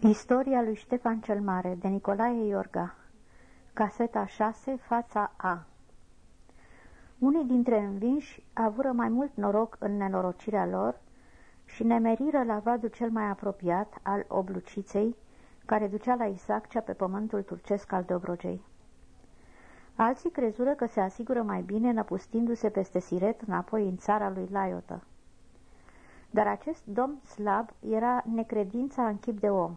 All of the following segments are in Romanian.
Istoria lui Ștefan cel Mare de Nicolae Iorga Caseta 6, fața A Unii dintre învinși avură mai mult noroc în nenorocirea lor și nemeriră la vadul cel mai apropiat al obluciței care ducea la Isaaccea pe pământul turcesc al Dobrogei. Alții crezură că se asigură mai bine năpustindu-se peste Siret înapoi în țara lui Laiotă. Dar acest domn slab era necredința în chip de om.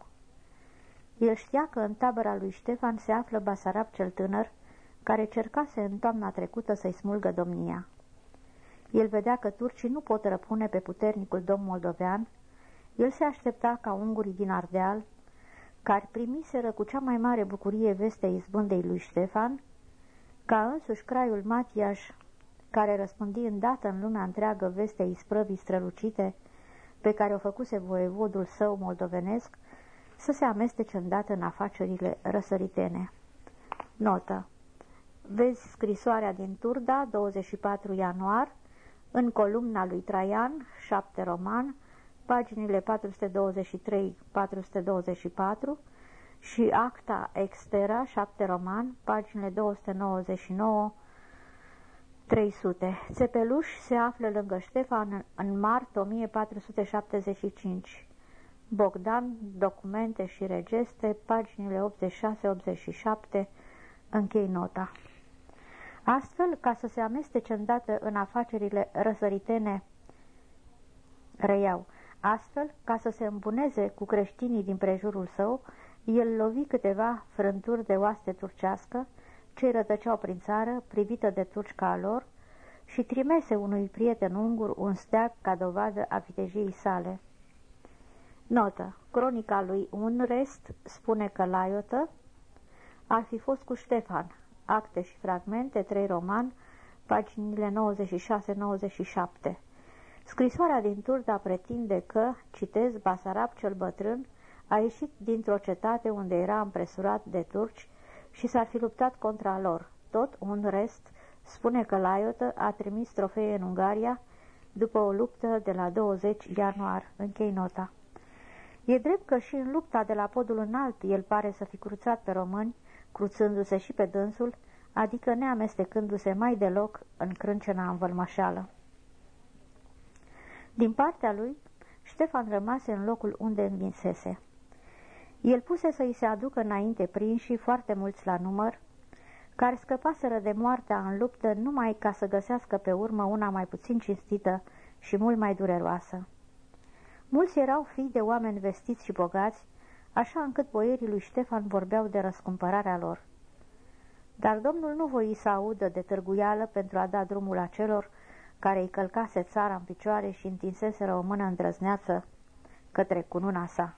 El știa că în tabăra lui Ștefan se află Basarab cel tânăr, care cercase în toamna trecută să-i smulgă domnia. El vedea că turcii nu pot răpune pe puternicul domn moldovean, el se aștepta ca ungurii din Ardeal, care primiseră cu cea mai mare bucurie vestea izbândei lui Ștefan, ca însuși craiul Matiaș, care răspândi îndată în lumea întreagă vestea isprăvii strălucite pe care o făcuse voievodul său moldovenesc, să se amestece îndată în afacerile răsăritene. Notă Vezi scrisoarea din Turda, 24 ianuar, în columna lui Traian, 7 roman, paginile 423-424 și Acta Extera, 7 roman, paginile 299 300. Țepeluș se află lângă Ștefan în martie 1475. Bogdan, documente și regeste, paginile 86-87, închei nota. Astfel, ca să se amestece îndată în afacerile răsăritene, reiau, astfel, ca să se îmbuneze cu creștinii din prejurul său, el lovi câteva frânturi de oaste turcească, ce rătăceau prin țară, privită de turci ca lor, și trimese unui prieten ungur un steag ca dovadă a vitejiei sale. Notă. Cronica lui Unrest spune că Laiotă ar fi fost cu Ștefan. Acte și fragmente, 3 roman, paginile 96-97. Scrisoarea din Turda pretinde că, citez, Basarab cel bătrân a ieșit dintr-o cetate unde era împresurat de turci și s-ar fi luptat contra lor. Tot un rest spune că Laiotă a trimis trofee în Ungaria după o luptă de la 20 ianuar. Închei nota. E drept că și în lupta de la podul înalt el pare să fi cruțat pe români, cruțându-se și pe dânsul, adică neamestecându-se mai deloc în crâncena învălmășeală. Din partea lui, Ștefan rămase în locul unde învinsese. El puse să-i se aducă înainte prinși foarte mulți la număr, care scăpaseră de moartea în luptă numai ca să găsească pe urmă una mai puțin cinstită și mult mai dureroasă. Mulți erau fii de oameni vestiți și bogați, așa încât boierii lui Ștefan vorbeau de răscumpărarea lor. Dar domnul nu voi să audă de târguială pentru a da drumul acelor care îi călcase țara în picioare și întinseseră o mână îndrăzneață către cununa sa.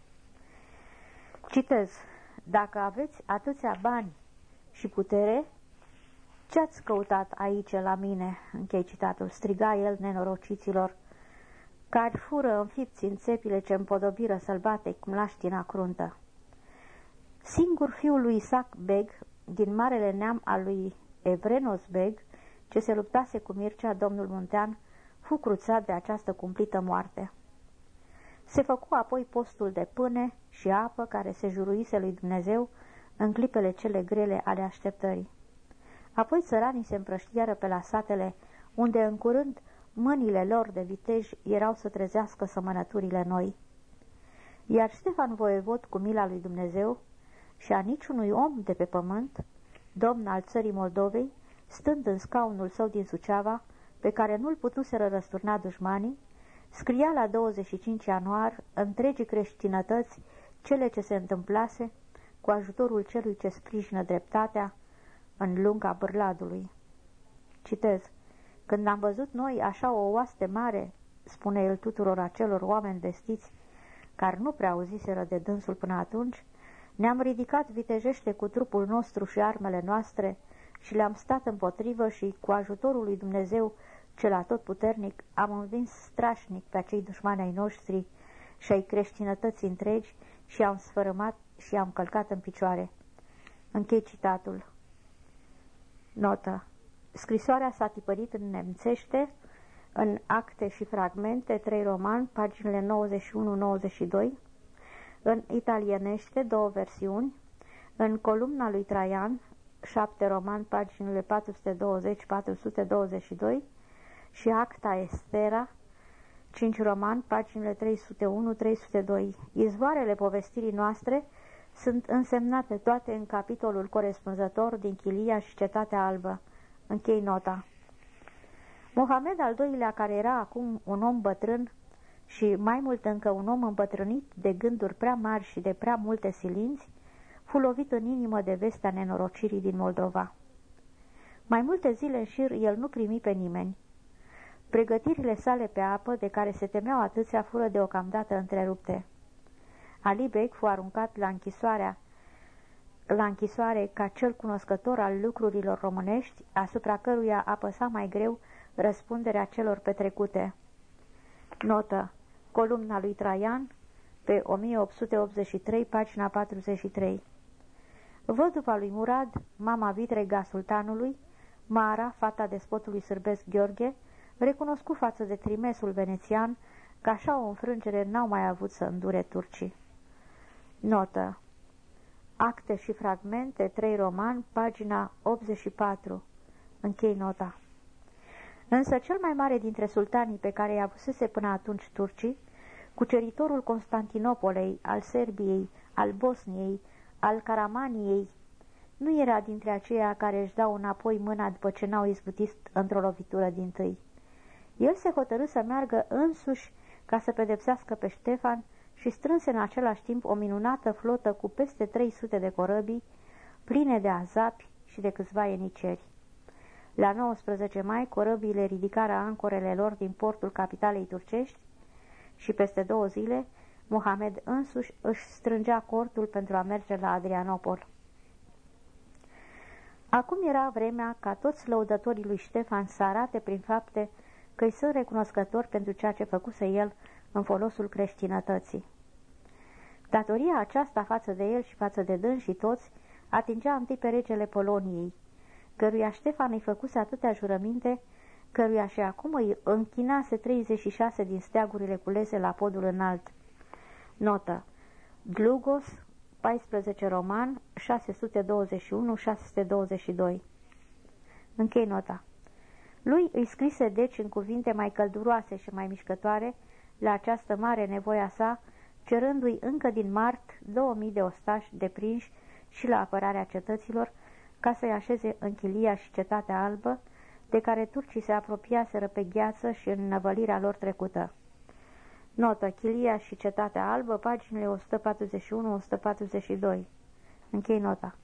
Citez, dacă aveți atâția bani și putere, ce-ați căutat aici la mine? Închei citatul, striga el nenorociților, care fură înfipți în țepile ce împodobiră sălbate cum laștina cruntă. Singur fiul lui Isaac Beg, din marele neam al lui Evrenos Beg, ce se luptase cu Mircea, domnul Muntean, fu cruțat de această cumplită moarte. Se făcu apoi postul de pâne și apă care se juruise lui Dumnezeu în clipele cele grele ale așteptării. Apoi țăranii se împrăștiară pe la satele, unde în curând mâinile lor de vitej erau să trezească sămănăturile noi. Iar Ștefan Voievod, cu mila lui Dumnezeu și a niciunui om de pe pământ, domn al țării Moldovei, stând în scaunul său din Suceava, pe care nu-l putuseră răsturna dușmanii, scria la 25 ianuar întregii creștinătăți cele ce se întâmplase cu ajutorul celui ce sprijină dreptatea în lunga bârladului. Citez. Când am văzut noi așa o oaste mare, spune el tuturor acelor oameni vestiți, care nu prea auziseră de dânsul până atunci, ne-am ridicat vitejește cu trupul nostru și armele noastre și le-am stat împotrivă și, cu ajutorul lui Dumnezeu, cel atotputernic, am învins strașnic pe acei dușmani ai noștri și ai creștinătății întregi și am sfărâmat și am călcat în picioare. Închei citatul. Notă. Scrisoarea s-a tipărit în nemțește, în acte și fragmente, trei roman, paginile 91-92, în italienește două versiuni, în columna lui Traian, 7 roman, paginile 420-422 și Acta Estera, 5 roman, paginile 301-302. Izvoarele povestirii noastre sunt însemnate toate în capitolul corespunzător din Chilia și Cetatea Albă. Închei nota. Mohamed al doilea, care era acum un om bătrân și mai mult încă un om îmbătrânit de gânduri prea mari și de prea multe silinți, fu lovit în inimă de vestea nenorocirii din Moldova. Mai multe zile în șir el nu primi pe nimeni. Pregătirile sale pe apă, de care se temeau atâția, fură deocamdată întrerupte. Ali Beg fu aruncat la închisoarea la închisoare ca cel cunoscător al lucrurilor românești, asupra căruia apăsa mai greu răspunderea celor petrecute. Notă. Columna lui Traian, pe 1883, pagina 43. Văduva lui Murad, mama vitrega sultanului, Mara, fata despotului sârbesc Gheorghe, recunoscu față de trimesul venețian că așa o înfrângere n-au mai avut să îndure turcii. Notă Acte și fragmente, 3 roman, pagina 84. Închei nota. Însă cel mai mare dintre sultanii pe care i-a avusese până atunci turcii, cuceritorul Constantinopolei, al Serbiei, al Bosniei, al Caramaniei, nu era dintre aceia care își dau înapoi mâna după ce n-au izbutit într-o lovitură din tâi. El se hotărâ să meargă însuși ca să pedepsească pe Ștefan și strânse în același timp o minunată flotă cu peste 300 de corăbii, pline de azapi și de câțiva eniceri. La 19 mai, corăbiile ridicară ancorele lor din portul capitalei turcești și peste două zile, Mohamed însuși își strângea cortul pentru a merge la Adrianopol. Acum era vremea ca toți lăudătorii lui Ștefan să arate prin fapte că îi sunt recunoscători pentru ceea ce făcuse el în folosul creștinătății. Datoria aceasta față de el și față de dâns și toți atingea întâi pe regele Poloniei, căruia Ștefan îi făcuse atâtea jurăminte, căruia și acum îi închinase 36 din steagurile culese la podul înalt. Notă Glugos, 14 roman, 621-622 Închei nota. Lui îi scrise deci în cuvinte mai călduroase și mai mișcătoare la această mare nevoia sa, cerându-i încă din mart 2000 de ostași deprinși și la apărarea cetăților, ca să-i așeze în Chilia și Cetatea Albă, de care turcii se apropiaseră pe gheață și în năvălirea lor trecută. Notă, Chilia și Cetatea Albă, paginile 141-142. Închei nota.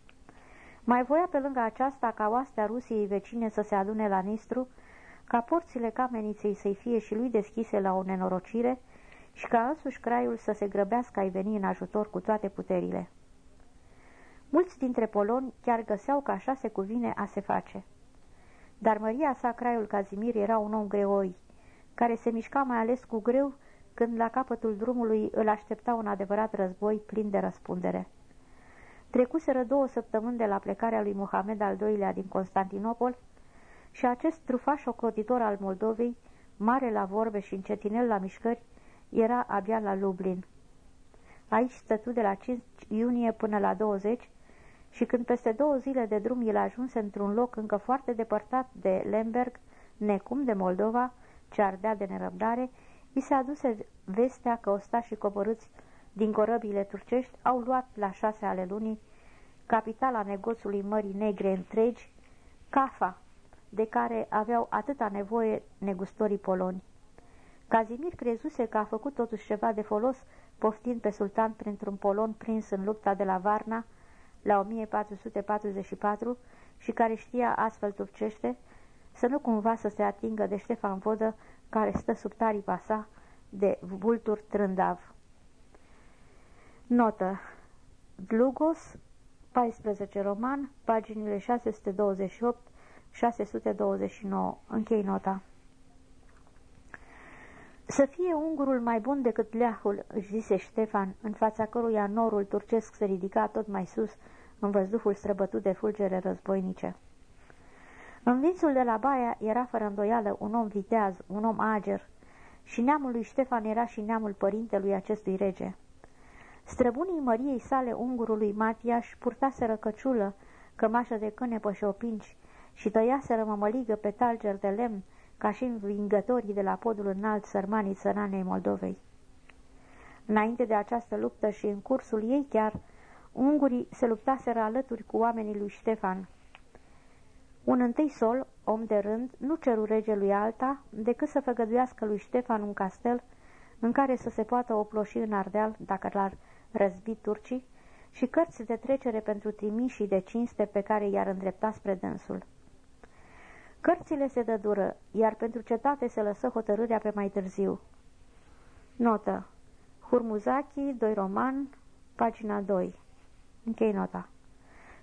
Mai voia pe lângă aceasta ca oastea Rusiei vecine să se adune la Nistru, ca porțile cameniței să-i fie și lui deschise la o nenorocire și ca însuși craiul să se grăbească a-i veni în ajutor cu toate puterile. Mulți dintre poloni chiar găseau că așa se cuvine a se face. Dar măria sa, craiul Cazimir, era un om greoi, care se mișca mai ales cu greu când la capătul drumului îl aștepta un adevărat război plin de răspundere. Trecuseră două săptămâni de la plecarea lui Mohamed al II-lea din Constantinopol și acest trufaș ocrotitor al Moldovei, mare la vorbe și încetinel la mișcări, era abia la Lublin. Aici stătu de la 5 iunie până la 20 și când peste două zile de drum el ajunse într-un loc încă foarte depărtat de Lemberg, necum de Moldova, ce ardea de nerăbdare, i se aduse vestea că ostașii coborâți din corăbile turcești au luat la șase ale lunii capitala negoțului Mării Negre întregi, Cafa, de care aveau atâta nevoie negustorii poloni. Cazimir crezuse că a făcut totuși ceva de folos, poftind pe sultan printr-un polon prins în lupta de la Varna la 1444 și care știa astfel turcește, să nu cumva să se atingă de Ștefan Vodă, care stă sub taripa sa de vultur trândav. Notă Glugos, 14 roman, paginile 628-629. Închei nota. Să fie ungurul mai bun decât leahul, își zise Ștefan, în fața căruia norul turcesc se ridica tot mai sus, în văzduhul străbătut de fulgere războinice. Învinsul de la Baia era fără îndoială un om viteaz, un om ager, și neamul lui Ștefan era și neamul părintelui acestui rege. Străbunii măriei sale ungurului Matiaș purtaseră căciulă, cămașă de cânepă și șopinci și tăiaseră mămăligă pe talger de lemn, ca și învingătorii de la podul înalt sărmanii țăranei Moldovei. Înainte de această luptă și în cursul ei chiar, ungurii se luptaseră alături cu oamenii lui Ștefan. Un întâi sol, om de rând, nu ceru regelui alta decât să făgăduiască lui Ștefan un castel în care să se poată oploși în Ardeal dacă l-ar răzbi turcii și cărți de trecere pentru trimișii de cinste pe care i-ar îndrepta spre dânsul. Cărțile se dădură, iar pentru cetate se lăsă hotărârea pe mai târziu. Notă Hurmuzaki, 2 roman, pagina 2 Închei nota.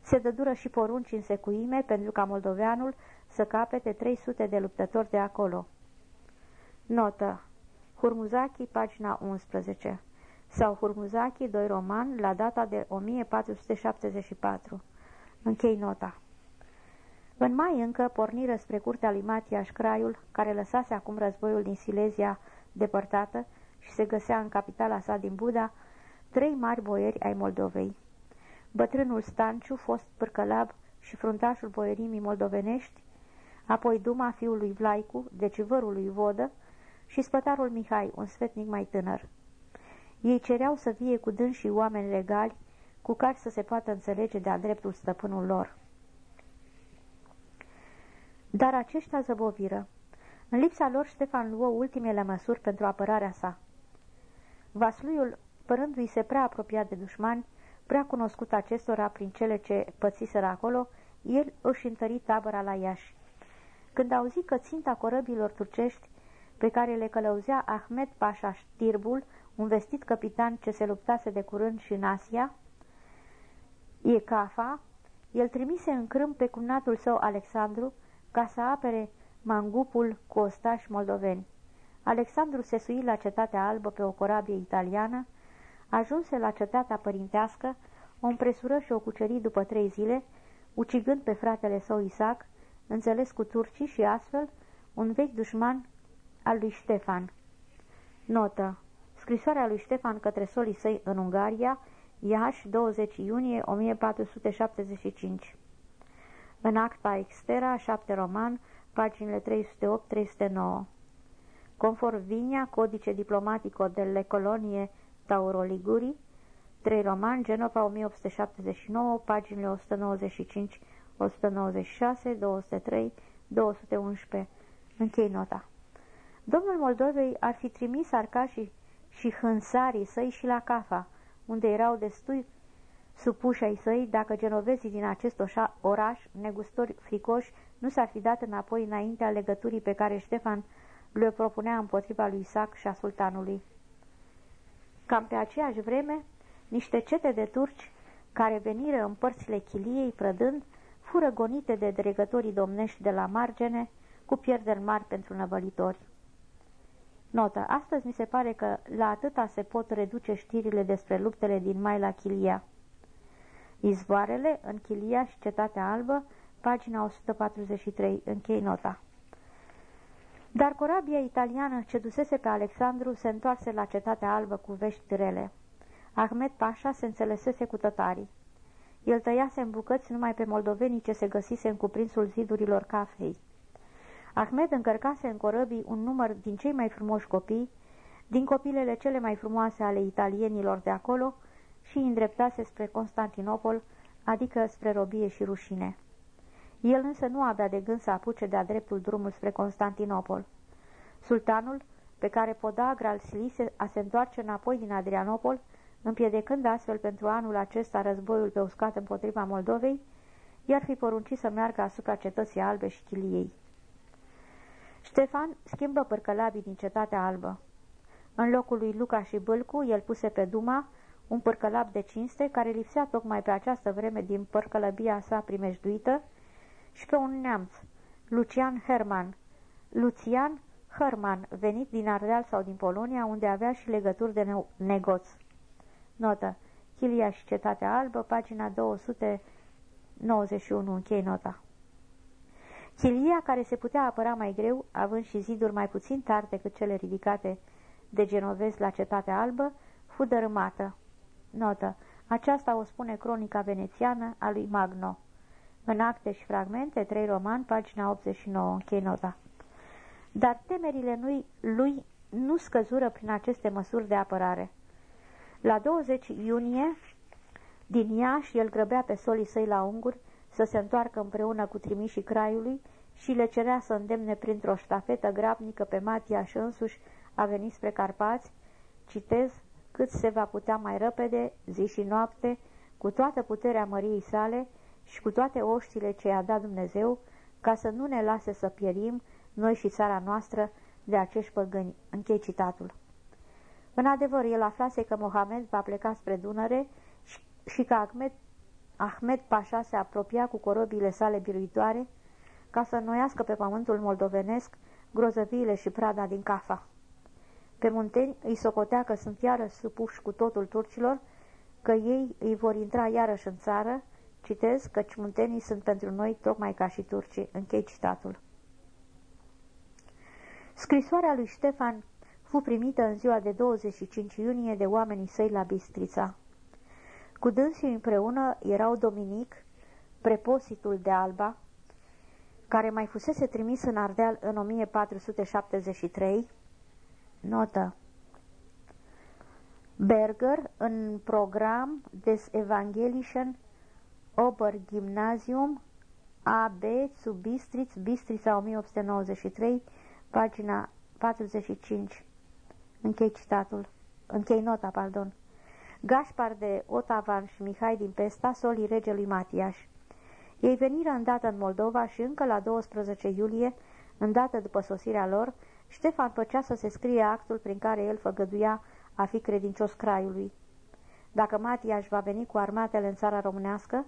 Se dădură și porunci în secuime pentru ca moldoveanul să capete 300 de luptători de acolo. Notă Hurmuzaki, pagina 11 sau Hurmuzaki, 2 roman, la data de 1474. Închei nota. În mai încă porniră spre curtea lui Matiaș Craiul, care lăsase acum războiul din Silezia depărtată și se găsea în capitala sa din Buda, trei mari boieri ai Moldovei. Bătrânul Stanciu, fost pârcălab și fruntașul boierimii moldovenești, apoi Duma fiului Vlaicu, deci vărul lui Vodă, și spătarul Mihai, un sfetnic mai tânăr. Ei cereau să fie cu dânsii oameni legali, cu care să se poată înțelege de-a dreptul stăpânul lor. Dar aceștia zăboviră. În lipsa lor, Ștefan luă ultimele măsuri pentru apărarea sa. Vasluiul, părându-i se prea apropiat de dușmani, prea cunoscut acestora prin cele ce pățiseră acolo, el își întări tabăra la Iași. Când auzi că ținta corăbilor turcești, pe care le călăuzea Ahmed Pașa Știrbul, un vestit capitan ce se luptase de curând și în Asia, e Cafa, el trimise în crâm pe cumnatul său Alexandru ca să apere mangupul cu ostași moldoveni. Alexandru se sui la cetatea albă pe o corabie italiană, ajunse la cetatea părintească, o împresură și o cuceri după trei zile, ucigând pe fratele său Isaac, înțeles cu turcii și astfel un vechi dușman al lui Ștefan. Notă Scrisoarea lui Ștefan către solii săi în Ungaria, Iași, 20 iunie 1475 În acta extera, 7 roman, paginile 308-309 Conform Vinia, Codice Diplomatico delle Colonie Tauro Liguri, 3 roman, Genova 1879, paginile 195, 196, 203, 211. Închei nota. Domnul Moldovei ar fi trimis arcașii și hânsarii săi și la Cafa, unde erau destui supuși ai săi dacă genovezii din acest oraș, negustori fricoși, nu s-ar fi dat înapoi înaintea legăturii pe care Ștefan le propunea împotriva lui Isaac și a sultanului. Cam pe aceeași vreme, niște cete de turci care veniră în părțile chiliei prădând, fură gonite de dregătorii domnești de la margene, cu pierderi mari pentru năvălitori. Notă. Astăzi mi se pare că la atâta se pot reduce știrile despre luptele din mai la Chilia. Izvoarele în Chilia și Cetatea Albă, pagina 143. Închei nota. Dar corabia italiană ce dusese pe Alexandru se întoarse la Cetatea Albă cu vești rele. Ahmed Pașa se înțelesese cu tătarii. El tăiase în bucăți numai pe moldovenii ce se găsise în cuprinsul zidurilor cafei. Ahmed încărcase în corăbii un număr din cei mai frumoși copii, din copilele cele mai frumoase ale italienilor de acolo și îi îndreptase spre Constantinopol, adică spre robie și rușine. El însă nu avea de gând să apuce de-a dreptul drumul spre Constantinopol. Sultanul, pe care podagra al silise a se întoarce înapoi din Adrianopol, împiedecând astfel pentru anul acesta războiul pe uscat împotriva Moldovei, i-ar fi poruncit să meargă asupra cetății albe și chiliei. Ștefan schimbă părcălabii din cetatea albă. În locul lui Luca și Bâlcu, el puse pe Duma un părcălap de cinste care lipsea tocmai pe această vreme din părcălăbia sa primejduită și pe un neamț, Lucian Herman. Lucian Herman, venit din Ardeal sau din Polonia, unde avea și legături de ne negoț. Notă. Chilia și Cetatea Albă, pagina 291, închei nota. Chilia, care se putea apăra mai greu, având și ziduri mai puțin tari decât cele ridicate de genovezi la Cetatea Albă, fu dărâmată. Notă. Aceasta o spune cronica venețiană a lui Magno. În acte și fragmente, 3 roman, pagina 89, închei nota. Dar temerile lui, lui nu scăzură prin aceste măsuri de apărare. La 20 iunie, din Iași, el grăbea pe solii săi la unguri să se întoarcă împreună cu trimișii Craiului și le cerea să îndemne printr-o ștafetă grabnică pe Matiaș însuși a venit spre Carpați, citez, cât se va putea mai repede, zi și noapte, cu toată puterea măriei sale și cu toate oștile ce i-a dat Dumnezeu, ca să nu ne lase să pierim, noi și țara noastră, de acești păgâni. Închei citatul. În adevăr, el aflase că Mohamed va pleca spre Dunăre și, și că Ahmed, Ahmed Pașa se apropia cu corobile sale biruitoare ca să înnoiască pe pământul moldovenesc grozăviile și prada din Cafa. Pe munteni îi socotea că sunt iarăși supuși cu totul turcilor, că ei îi vor intra iarăși în țară, citez căci muntenii sunt pentru noi tocmai ca și turcii. Închei citatul. Scrisoarea lui Ștefan fu primită în ziua de 25 iunie de oamenii săi la Bistrița. Cu dânsii împreună erau Dominic, prepositul de Alba, care mai fusese trimis în Ardeal în 1473, notă, Berger în program des Evangelischen Obergymnasium AB zu Bistritz, Bistrița 1893, pagina 45. Închei citatul. Închei nota, pardon. Gaspar de Otavan și Mihai din Pesta, solii regelui Matiaș. Ei veniră îndată în Moldova și încă la 12 iulie, îndată după sosirea lor, Ștefan făcea să se scrie actul prin care el făgăduia a fi credincios craiului. Dacă Matiaș va veni cu armatele în țara românească,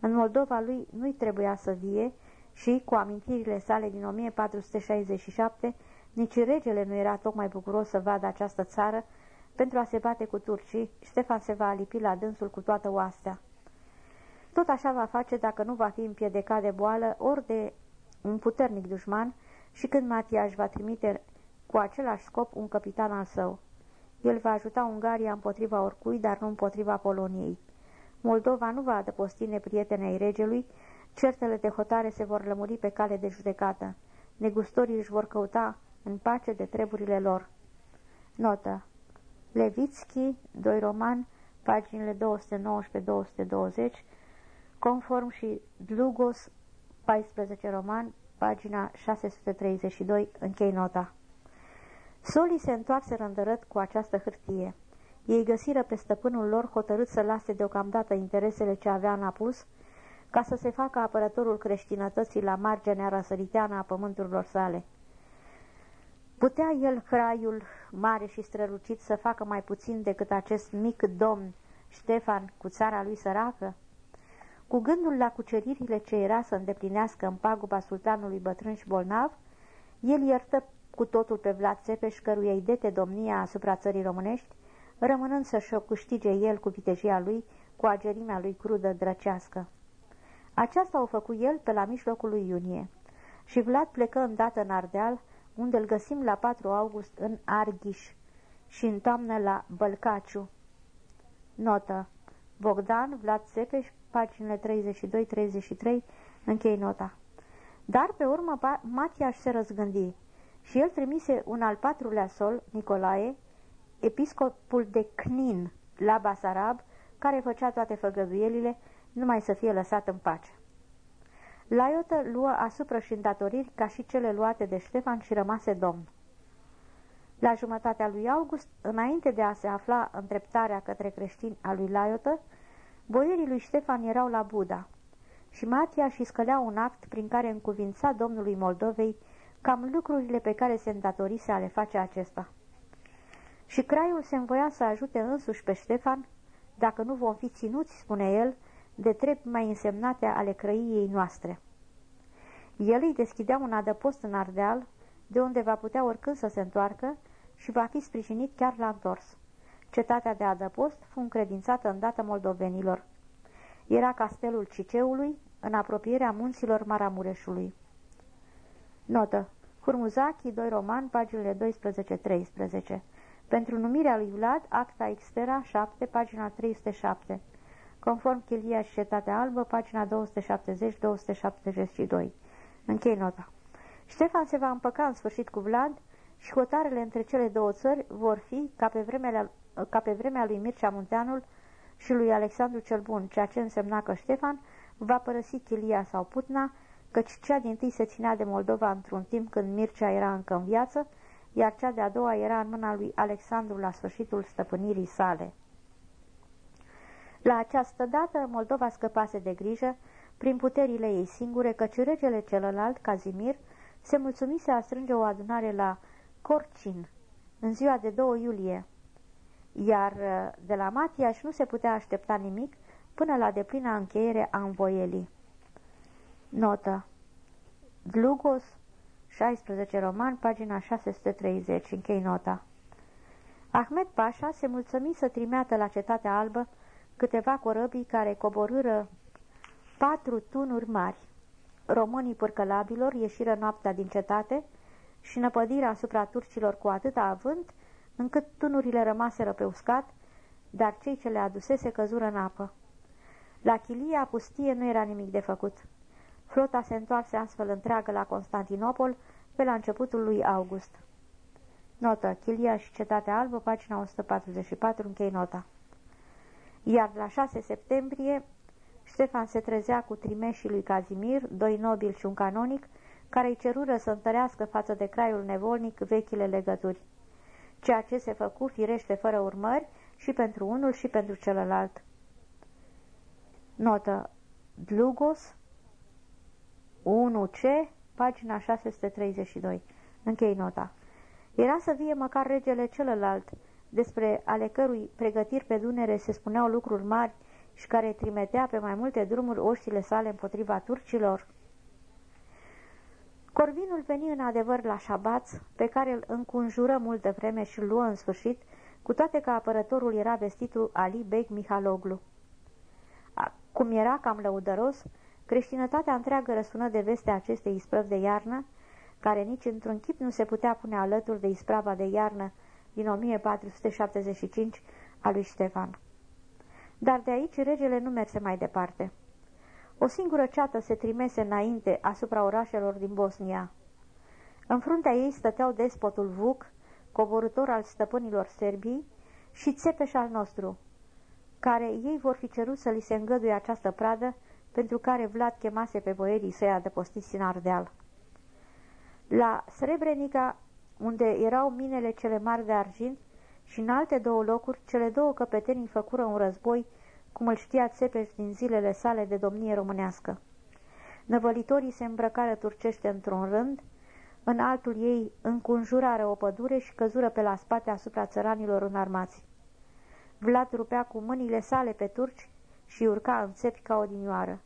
în Moldova lui nu-i trebuia să vie și, cu amintirile sale din 1467, nici regele nu era tocmai bucuros să vadă această țară pentru a se bate cu turcii, Ștefan se va alipi la dânsul cu toată oastea. Tot așa va face dacă nu va fi împiedicat de boală ori de un puternic dușman și când Matiaș va trimite cu același scop un capitan al său. El va ajuta Ungaria împotriva oricui, dar nu împotriva Poloniei. Moldova nu va adăposti neprietenei regelui, certele de hotare se vor lămuri pe cale de judecată. Negustorii își vor căuta în pace de treburile lor. Notă Levitski, 2 roman, paginile 219-220, conform și Dlugos, 14 roman, pagina 632, închei nota. Solii se întoarse rândărât cu această hârtie. Ei găsiră pe stăpânul lor hotărât să lase deocamdată interesele ce avea în apus, ca să se facă apărătorul creștinătății la marginea răsăriteană a pământurilor sale. Putea el, craiul mare și strălucit, să facă mai puțin decât acest mic domn Ștefan cu țara lui săracă? Cu gândul la cuceririle ce era să îndeplinească în paguba sultanului bătrân și bolnav, el iertă cu totul pe Vlad Țepeș, căruia îi dete domnia asupra țării românești, rămânând să-și o câștige el cu vitejia lui, cu agerimea lui crudă drăcească. Aceasta o făcu el pe la mijlocul lui iunie. Și Vlad plecă îndată în Ardeal, unde îl găsim la 4 august în Arghiș și în toamnă la Bălcaciu. Notă Bogdan, Vlad Țepeș, paginile 32-33, închei nota. Dar pe urmă Matiaș se răzgândi și el trimise un al patrulea sol, Nicolae, episcopul de Cnin, la Basarab, care făcea toate făgăduielile, numai să fie lăsat în pace. Laiotă luă asupra și îndatoriri ca și cele luate de Ștefan și rămase domn. La jumătatea lui August, înainte de a se afla întreptarea către creștini a lui Laiotă, boierii lui Ștefan erau la Buda și Matia și scălea un act prin care încuvința domnului Moldovei cam lucrurile pe care se îndatorise a le face acesta. Și craiul se învoia să ajute însuși pe Ștefan, dacă nu vom fi ținuți, spune el, de trepi mai însemnate ale crăiei noastre. El îi deschidea un adăpost în Ardeal, de unde va putea oricând să se întoarcă și va fi sprijinit chiar la întors. Cetatea de adăpost fu încredințată îndată moldovenilor. Era castelul Ciceului, în apropierea munților Maramureșului. Notă. Hurmuzachi, 2 roman, paginile 12-13. Pentru numirea lui Vlad, acta extera 7, pagina 307. Conform Chilia și Cetatea Albă, pagina 270-272. Închei nota. Ștefan se va împăca în sfârșit cu Vlad și hotarele între cele două țări vor fi, ca pe vremea, ca pe vremea lui Mircea Munteanul și lui Alexandru cel Bun, ceea ce însemna că Ștefan va părăsi Chilia sau Putna, căci cea din tâi se ținea de Moldova într-un timp când Mircea era încă în viață, iar cea de-a doua era în mâna lui Alexandru la sfârșitul stăpânirii sale. La această dată, Moldova scăpase de grijă, prin puterile ei singure, căci regele celălalt, Cazimir, se mulțumise a strânge o adunare la Corcin, în ziua de 2 iulie, iar uh, de la Matiaș nu se putea aștepta nimic până la deplina încheiere a învoielii. Notă Dlugos 16 roman, pagina 630, închei nota. Ahmed Pașa se mulțumi să trimeată la Cetatea Albă câteva corăbii care coborâră patru tunuri mari. Românii pârcălabilor ieșiră noaptea din cetate și năpădirea asupra turcilor cu atâta avânt, încât tunurile rămaseră pe uscat, dar cei ce le adusese căzură în apă. La Chilia pustie nu era nimic de făcut. Flota se întoarse astfel întreagă la Constantinopol pe la începutul lui August. Notă. Chilia și Cetatea Albă, pagina 144, închei nota. Iar la 6 septembrie, Ștefan se trezea cu trimeșii lui Cazimir, doi nobili și un canonic, care îi cerură să întărească față de craiul nevolnic vechile legături. Ceea ce se făcu firește fără urmări și pentru unul și pentru celălalt. Notă. Dlugos 1C, pagina 632. Închei nota. Era să vie măcar regele celălalt, despre ale cărui pregătiri pe Dunere se spuneau lucruri mari și care trimitea pe mai multe drumuri oștile sale împotriva turcilor? Corvinul veni în adevăr la șabaț, pe care îl încunjură multă vreme și îl luă în sfârșit, cu toate că apărătorul era vestitul Ali Beg Mihaloglu. Cum era cam lăudăros, creștinătatea întreagă răsună de veste acestei isprăvi de iarnă, care nici într-un chip nu se putea pune alături de isprava de iarnă din 1475 a lui Ștefan. Dar de aici regele nu merse mai departe. O singură ceată se trimese înainte asupra orașelor din Bosnia. În fruntea ei stăteau despotul Vuc, coborător al stăpânilor Serbii, și Țepeș al nostru, care ei vor fi cerut să li se îngăduie această pradă pentru care Vlad chemase pe boierii săi adăpostiți în Ardeal. La Srebrenica, unde erau minele cele mari de argint, și în alte două locuri, cele două căpetenii făcură un război, cum îl știa Țepeș din zilele sale de domnie românească. Năvălitorii se îmbrăcară turcește într-un rând, în altul ei încunjurare o pădure și căzură pe la spate asupra țăranilor înarmați. Vlad rupea cu mâinile sale pe turci și urca în țepi ca o dinioară.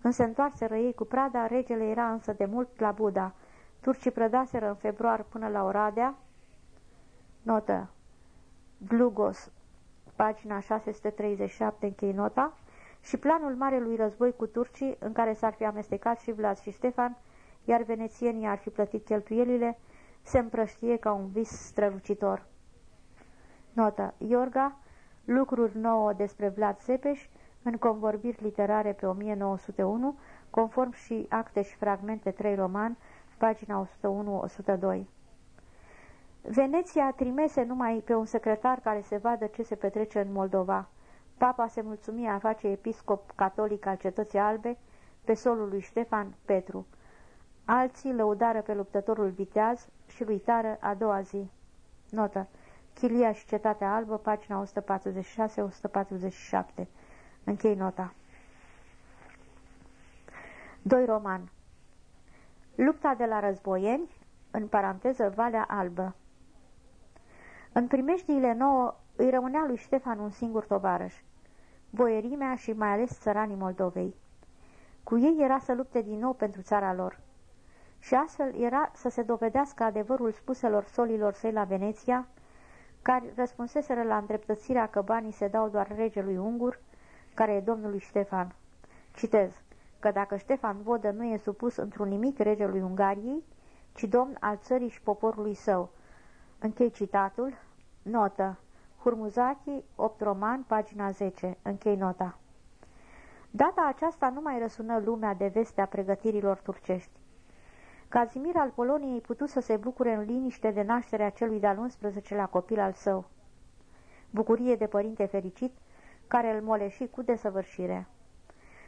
Când se întoarse ei cu prada, regele era însă de mult la Buda. Turcii prădaseră în februar până la Oradea. Notă. Glugos, pagina 637, închei nota, și planul marelui război cu turcii, în care s-ar fi amestecat și Vlad și Ștefan, iar venețienii ar fi plătit cheltuielile, se împrăștie ca un vis strălucitor. Notă. Iorga, lucruri nouă despre Vlad Sepeș, în convorbiri literare pe 1901, conform și acte și fragmente 3 roman, pagina 101-102. Veneția trimese numai pe un secretar care se vadă ce se petrece în Moldova. Papa se mulțumia a face episcop catolic al cetății albe pe solul lui Ștefan Petru. Alții lăudară pe luptătorul viteaz și uitară a doua zi. Notă. Chilia și Cetatea Albă, pagina 146-147. Închei nota. 2 roman Lupta de la războieni, în paranteză Valea Albă În primejdiile nouă îi rămânea lui Ștefan un singur tovarăș, boierimea și mai ales țăranii Moldovei. Cu ei era să lupte din nou pentru țara lor. Și astfel era să se dovedească adevărul spuselor solilor săi la Veneția, care răspunseseră la îndreptățirea că banii se dau doar regelui ungur, care e domnului Ștefan. Citez că dacă Ștefan Vodă nu e supus într-un nimic regelui Ungariei, ci domn al țării și poporului său. Închei citatul, Notă. Hurmuzaki, 8 roman, pagina 10. Închei nota. Data aceasta nu mai răsună lumea de veste a pregătirilor turcești. Cazimir al Poloniei putu să se bucure în liniște de nașterea celui de-al 11-lea copil al său. Bucurie de părinte fericit, care îl moleși cu desăvârșire.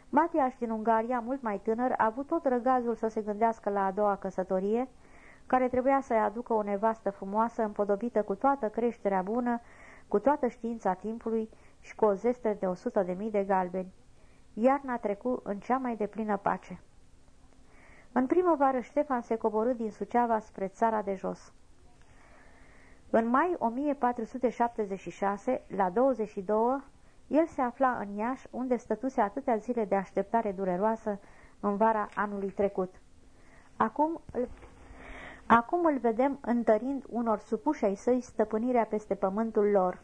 Matiaș din Ungaria, mult mai tânăr, a avut tot răgazul să se gândească la a doua căsătorie, care trebuia să-i aducă o nevastă frumoasă, împodobită cu toată creșterea bună, cu toată știința timpului și cu o zestre de o sută de mii de galbeni. Iarna trecu în cea mai deplină pace. În primăvară Ștefan se coborâ din Suceava spre țara de jos. În mai 1476, la 22, el se afla în Iași, unde stătuse atâtea zile de așteptare dureroasă în vara anului trecut. Acum îl, acum îl vedem întărind unor supuși ai săi stăpânirea peste pământul lor.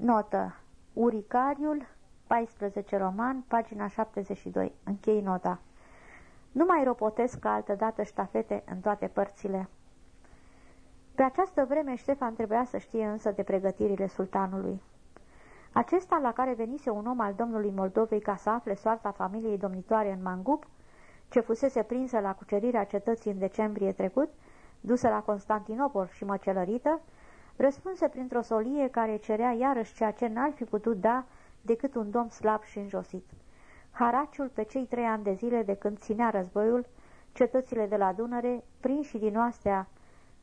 Notă. Uricariul, 14 roman, pagina 72. Închei nota. Nu mai ropotesc ca altădată ștafete în toate părțile. Pe această vreme Ștefan trebuia să știe însă de pregătirile sultanului. Acesta, la care venise un om al domnului Moldovei ca să afle soarta familiei domnitoare în Mangup, ce fusese prinsă la cucerirea cetății în decembrie trecut, dusă la Constantinopol și măcelărită, răspunse printr-o solie care cerea iarăși ceea ce n-ar fi putut da decât un domn slab și înjosit. Haraciul pe cei trei ani de zile de când ținea războiul, cetățile de la Dunăre, prinși din oastea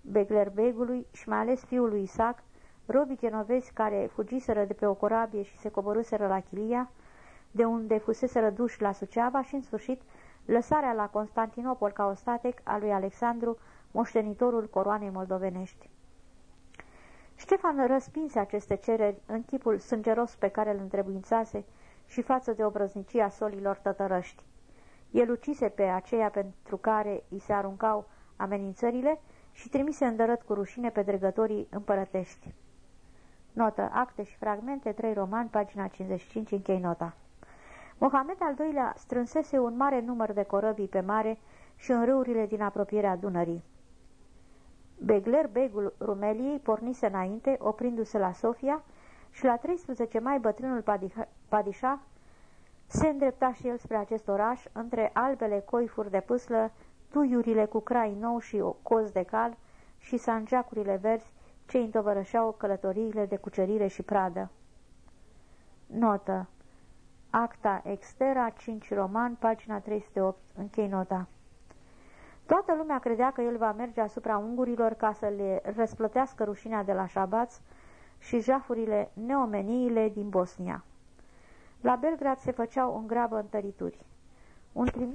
Beglerbegului și mai ales fiul lui Isaac, robii genovezi care fugiseră de pe o corabie și se coborâseră la Chilia, de unde fuseseră duși la Suceava și, în sfârșit, lăsarea la Constantinopol ca ostatec a lui Alexandru, moștenitorul coroanei moldovenești. Ștefan răspinse aceste cereri în chipul sângeros pe care îl întrebuințase și față de obrăznicia solilor tătărăști. El ucise pe aceea pentru care îi se aruncau amenințările și trimise îndărât cu rușine pe dregătorii împărătești. Notă, acte și fragmente, 3 roman, pagina 55, închei nota. Mohamed al II-lea strânsese un mare număr de corăbii pe mare și în râurile din apropierea Dunării. Begler, begul Rumeliei, pornise înainte, oprindu-se la Sofia, și la 13 mai bătrânul Padișah se îndrepta și el spre acest oraș, între albele coifuri de pâslă, tuiurile cu crai nou și coz de cal și sangeacurile verzi ce întovărășeau călătoriile de cucerire și pradă. Notă Acta Extera, 5 roman, pagina 308, închei nota. Toată lumea credea că el va merge asupra ungurilor ca să le răsplătească rușinea de la șabați și jafurile neomeniile din Bosnia. La Belgrad se făceau în grabă întărituri. Un, trim...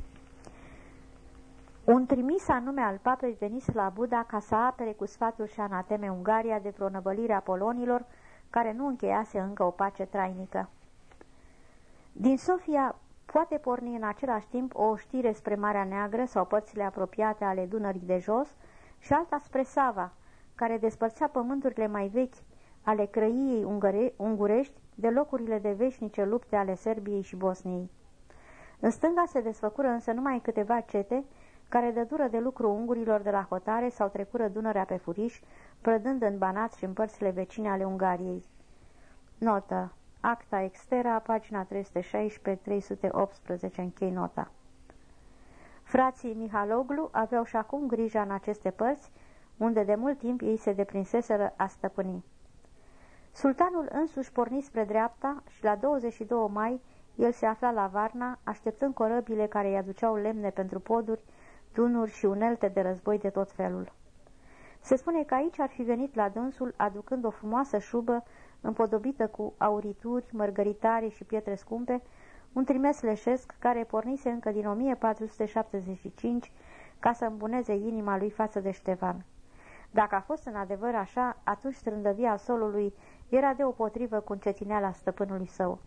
un trimis anume al papei venise la Buda ca să apere cu sfatul și anateme Ungaria de pronăvălirea polonilor care nu încheiase încă o pace trainică. Din Sofia poate porni în același timp o știre spre Marea Neagră sau părțile apropiate ale Dunării de jos și alta spre Sava, care despărțea pământurile mai vechi ale crăiei ungăre, ungurești de locurile de veșnice lupte ale Serbiei și Bosniei. În stânga se desfăcură însă numai câteva cete care dădură de lucru ungurilor de la hotare sau trecură Dunărea pe furiș, prădând în Banat și în părțile vecine ale Ungariei. Notă Acta Extera, pagina 316-318, închei nota. Frații Mihaloglu aveau și acum grija în aceste părți, unde de mult timp ei se deprinseseră a stăpâni. Sultanul însuși porni spre dreapta și la 22 mai el se afla la Varna, așteptând corăbile care îi aduceau lemne pentru poduri, tunuri și unelte de război de tot felul. Se spune că aici ar fi venit la dânsul aducând o frumoasă șubă împodobită cu aurituri, mărgăritare și pietre scumpe, un trimes leșesc care pornise încă din 1475 ca să îmbuneze inima lui față de Ștefan. Dacă a fost în adevăr așa, atunci strândăvia solului era deopotrivă cu încetineala stăpânului său.